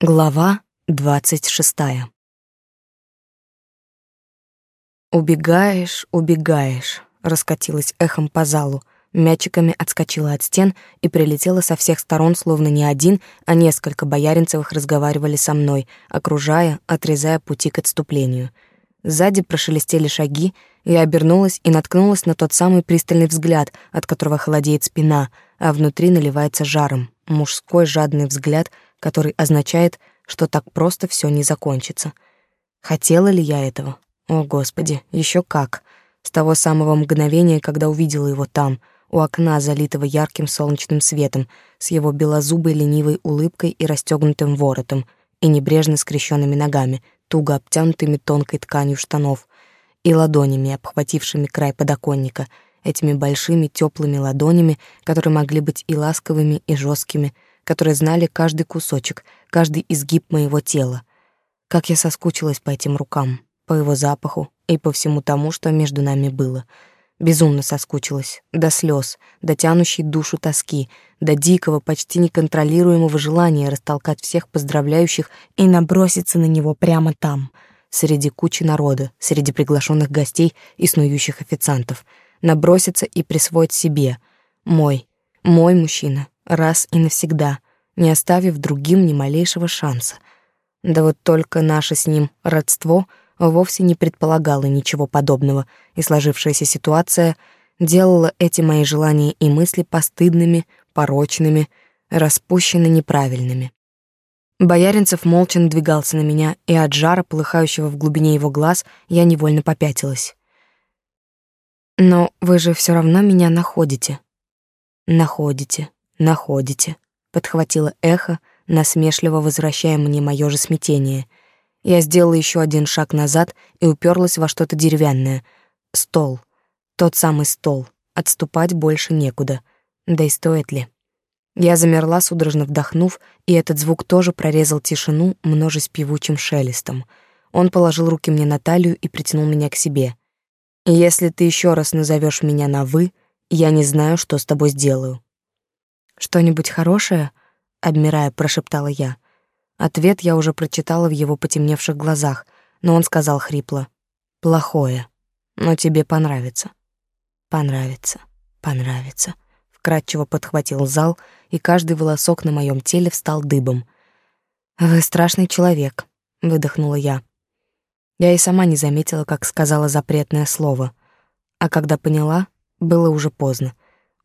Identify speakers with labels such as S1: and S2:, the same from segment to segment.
S1: Глава двадцать шестая. Убегаешь, убегаешь, раскатилась эхом по залу, мячиками отскочила от стен и прилетела со всех сторон, словно не один, а несколько бояринцевых разговаривали со мной, окружая, отрезая пути к отступлению. Сзади прошелестели шаги, я обернулась и наткнулась на тот самый пристальный взгляд, от которого холодеет спина, а внутри наливается жаром, мужской жадный взгляд — который означает, что так просто все не закончится. Хотела ли я этого? О, Господи, еще как. С того самого мгновения, когда увидела его там, у окна, залитого ярким солнечным светом, с его белозубой ленивой улыбкой и расстегнутым воротом, и небрежно скрещенными ногами, туго обтянутыми тонкой тканью штанов, и ладонями, обхватившими край подоконника, этими большими теплыми ладонями, которые могли быть и ласковыми, и жесткими, которые знали каждый кусочек, каждый изгиб моего тела. Как я соскучилась по этим рукам, по его запаху и по всему тому, что между нами было. Безумно соскучилась, до слез, до тянущей душу тоски, до дикого, почти неконтролируемого желания растолкать всех поздравляющих и наброситься на него прямо там, среди кучи народа, среди приглашенных гостей и снующих официантов, наброситься и присвоить себе. Мой, мой мужчина, раз и навсегда, не оставив другим ни малейшего шанса. Да вот только наше с ним родство вовсе не предполагало ничего подобного, и сложившаяся ситуация делала эти мои желания и мысли постыдными, порочными, распущенно неправильными. Бояринцев молча надвигался на меня, и от жара, полыхающего в глубине его глаз, я невольно попятилась. «Но вы же все равно меня находите». «Находите», находите», — подхватило эхо, насмешливо возвращая мне мое же смятение. Я сделала еще один шаг назад и уперлась во что-то деревянное. Стол. Тот самый стол. Отступать больше некуда. Да и стоит ли? Я замерла, судорожно вдохнув, и этот звук тоже прорезал тишину, множесть певучим шелестом. Он положил руки мне на талию и притянул меня к себе. «Если ты еще раз назовешь меня на «вы», я не знаю, что с тобой сделаю». Что-нибудь хорошее? обмирая, прошептала я. Ответ я уже прочитала в его потемневших глазах, но он сказал хрипло: "Плохое, но тебе понравится". Понравится, понравится. Вкратчиво подхватил зал, и каждый волосок на моем теле встал дыбом. Вы страшный человек, выдохнула я. Я и сама не заметила, как сказала запретное слово, а когда поняла, было уже поздно.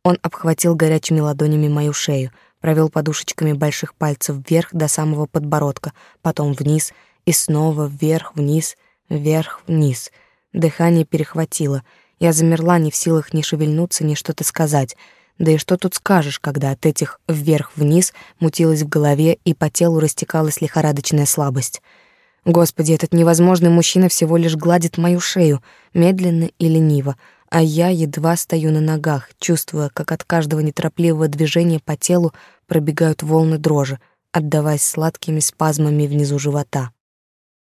S1: Он обхватил горячими ладонями мою шею, провел подушечками больших пальцев вверх до самого подбородка, потом вниз и снова вверх, вниз, вверх, вниз. Дыхание перехватило. Я замерла, не в силах ни шевельнуться, ни что-то сказать. Да и что тут скажешь, когда от этих вверх-вниз мутилось в голове и по телу растекалась лихорадочная слабость. Господи, этот невозможный мужчина всего лишь гладит мою шею, медленно и лениво, а я едва стою на ногах, чувствуя, как от каждого неторопливого движения по телу пробегают волны дрожи, отдаваясь сладкими спазмами внизу живота.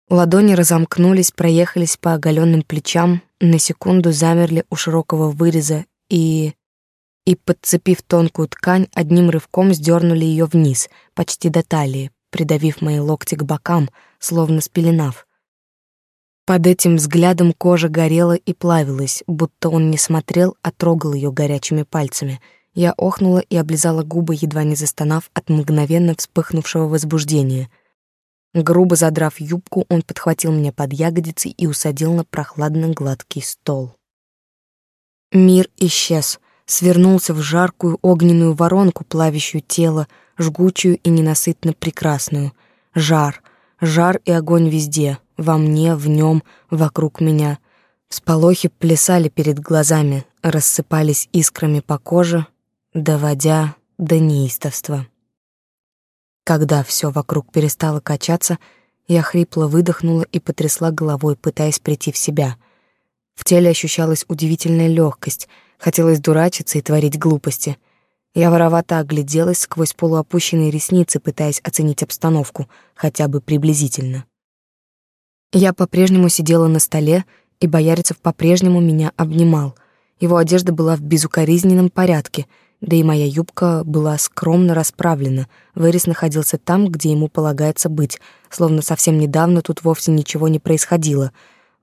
S1: Ладони разомкнулись, проехались по оголенным плечам, на секунду замерли у широкого выреза и... и, подцепив тонкую ткань, одним рывком сдернули ее вниз, почти до талии, придавив мои локти к бокам, словно спеленав. Под этим взглядом кожа горела и плавилась, будто он не смотрел, а трогал ее горячими пальцами. Я охнула и облизала губы, едва не застонав от мгновенно вспыхнувшего возбуждения. Грубо задрав юбку, он подхватил меня под ягодицы и усадил на прохладно-гладкий стол. Мир исчез, свернулся в жаркую огненную воронку, плавящую тело, жгучую и ненасытно прекрасную. Жар, жар и огонь везде — во мне, в нем, вокруг меня. Всполохи плясали перед глазами, рассыпались искрами по коже, доводя до неистовства. Когда все вокруг перестало качаться, я хрипло выдохнула и потрясла головой, пытаясь прийти в себя. В теле ощущалась удивительная легкость, хотелось дурачиться и творить глупости. Я воровато огляделась сквозь полуопущенные ресницы, пытаясь оценить обстановку, хотя бы приблизительно. Я по-прежнему сидела на столе, и Боярицев по-прежнему меня обнимал. Его одежда была в безукоризненном порядке, да и моя юбка была скромно расправлена. Вырез находился там, где ему полагается быть, словно совсем недавно тут вовсе ничего не происходило.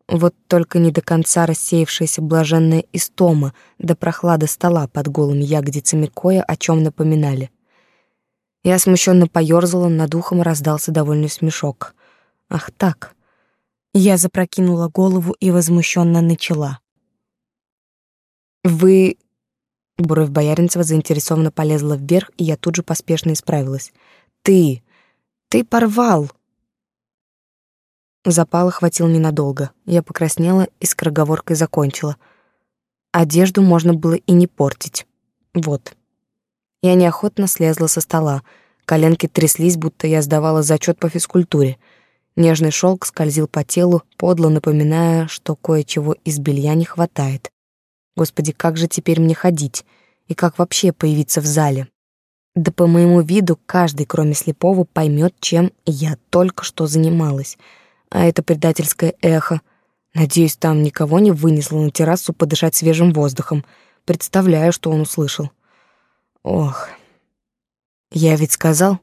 S1: Вот только не до конца рассеявшаяся блаженная истома да прохлада стола под голыми ягодицами кое о чем напоминали. Я смущенно поёрзала, над ухом раздался довольный смешок. Ах так. Я запрокинула голову и возмущенно начала. Вы Бровь Бояринцева заинтересованно полезла вверх, и я тут же поспешно исправилась. «Ты! Ты порвал!» Запала хватил ненадолго. Я покраснела и скороговоркой закончила. Одежду можно было и не портить. Вот. Я неохотно слезла со стола. Коленки тряслись, будто я сдавала зачет по физкультуре. Нежный шелк скользил по телу, подло напоминая, что кое-чего из белья не хватает. Господи, как же теперь мне ходить? И как вообще появиться в зале? Да по моему виду каждый, кроме слепого, поймет, чем я только что занималась. А это предательское эхо. Надеюсь, там никого не вынесло на террасу подышать свежим воздухом. Представляю, что он услышал. Ох. Я ведь сказал,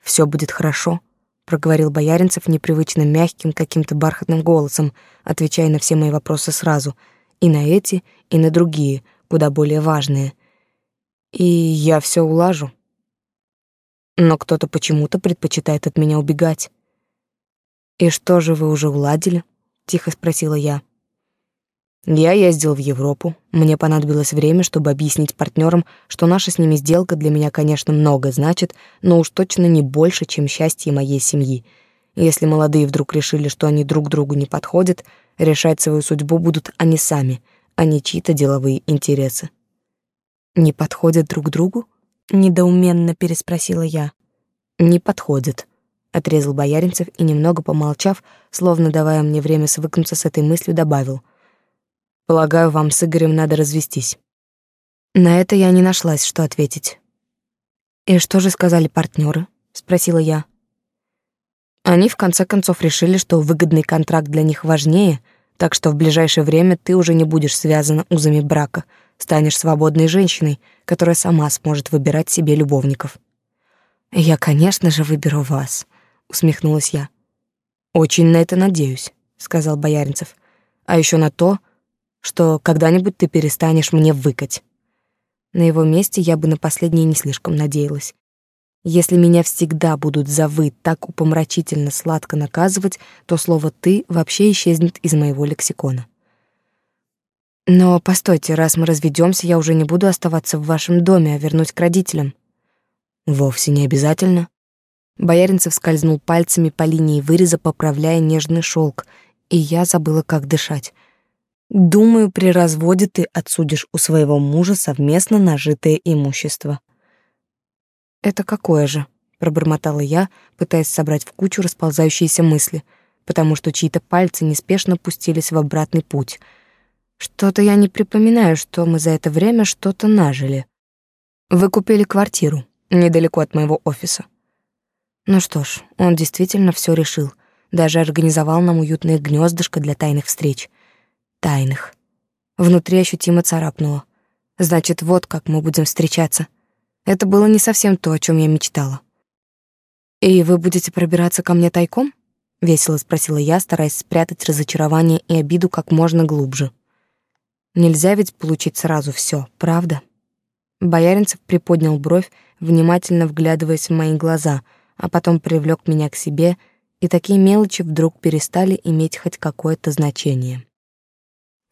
S1: все будет хорошо, проговорил Бояринцев непривычно мягким каким-то бархатным голосом, отвечая на все мои вопросы сразу — и на эти, и на другие, куда более важные. И я все улажу. Но кто-то почему-то предпочитает от меня убегать. «И что же вы уже уладили?» — тихо спросила я. Я ездил в Европу. Мне понадобилось время, чтобы объяснить партнерам, что наша с ними сделка для меня, конечно, много значит, но уж точно не больше, чем счастье моей семьи. Если молодые вдруг решили, что они друг другу не подходят, Решать свою судьбу будут они сами, а не чьи-то деловые интересы. «Не подходят друг другу?» — недоуменно переспросила я. «Не подходят», — отрезал Бояринцев и, немного помолчав, словно давая мне время свыкнуться с этой мыслью, добавил. «Полагаю, вам с Игорем надо развестись». На это я не нашлась, что ответить. «И что же сказали партнеры? спросила я. Они в конце концов решили, что выгодный контракт для них важнее, так что в ближайшее время ты уже не будешь связана узами брака, станешь свободной женщиной, которая сама сможет выбирать себе любовников. Я, конечно же, выберу вас, усмехнулась я. Очень на это надеюсь, сказал Бояринцев. А еще на то, что когда-нибудь ты перестанешь мне выкать. На его месте я бы на последнее не слишком надеялась. Если меня всегда будут за «вы» так упомрачительно сладко наказывать, то слово «ты» вообще исчезнет из моего лексикона. Но постойте, раз мы разведемся, я уже не буду оставаться в вашем доме, а вернусь к родителям. Вовсе не обязательно. Бояринцев скользнул пальцами по линии выреза, поправляя нежный шелк, и я забыла, как дышать. Думаю, при разводе ты отсудишь у своего мужа совместно нажитое имущество. «Это какое же?» — пробормотала я, пытаясь собрать в кучу расползающиеся мысли, потому что чьи-то пальцы неспешно пустились в обратный путь. Что-то я не припоминаю, что мы за это время что-то нажили. Вы купили квартиру недалеко от моего офиса. Ну что ж, он действительно все решил. Даже организовал нам уютное гнездышко для тайных встреч. Тайных. Внутри ощутимо царапнуло. Значит, вот как мы будем встречаться. Это было не совсем то, о чем я мечтала. «И вы будете пробираться ко мне тайком?» — весело спросила я, стараясь спрятать разочарование и обиду как можно глубже. «Нельзя ведь получить сразу все, правда?» Бояринцев приподнял бровь, внимательно вглядываясь в мои глаза, а потом привлек меня к себе, и такие мелочи вдруг перестали иметь хоть какое-то значение.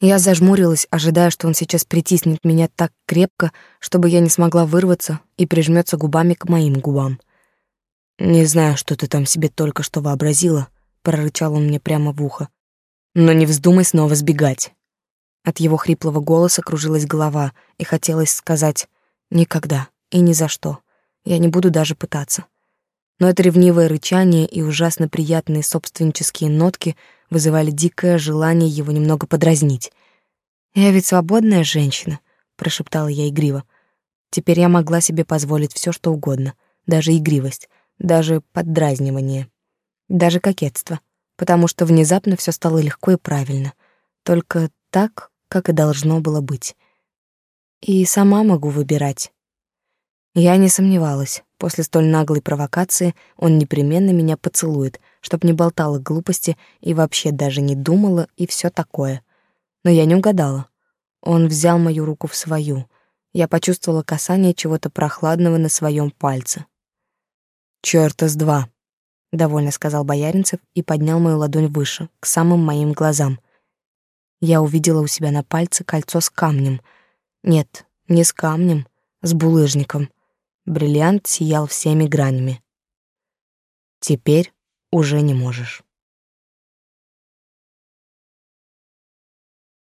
S1: Я зажмурилась, ожидая, что он сейчас притиснет меня так крепко, чтобы я не смогла вырваться и прижмется губами к моим губам. «Не знаю, что ты там себе только что вообразила», — прорычал он мне прямо в ухо. «Но не вздумай снова сбегать». От его хриплого голоса кружилась голова, и хотелось сказать «никогда и ни за что. Я не буду даже пытаться». Но это ревнивое рычание и ужасно приятные собственнические нотки вызывали дикое желание его немного подразнить. «Я ведь свободная женщина», — прошептала я игриво. Теперь я могла себе позволить все, что угодно, даже игривость, даже поддразнивание, даже кокетство, потому что внезапно все стало легко и правильно, только так, как и должно было быть. И сама могу выбирать. Я не сомневалась, после столь наглой провокации он непременно меня поцелует, чтоб не болтала глупости и вообще даже не думала и все такое. Но я не угадала. Он взял мою руку в свою. Я почувствовала касание чего-то прохладного на своем пальце. «Чёрта с два», — довольно сказал Бояринцев и поднял мою ладонь выше, к самым моим глазам. Я увидела у себя на пальце кольцо с камнем. Нет, не с камнем, с булыжником. Бриллиант сиял всеми гранями. Теперь уже не можешь.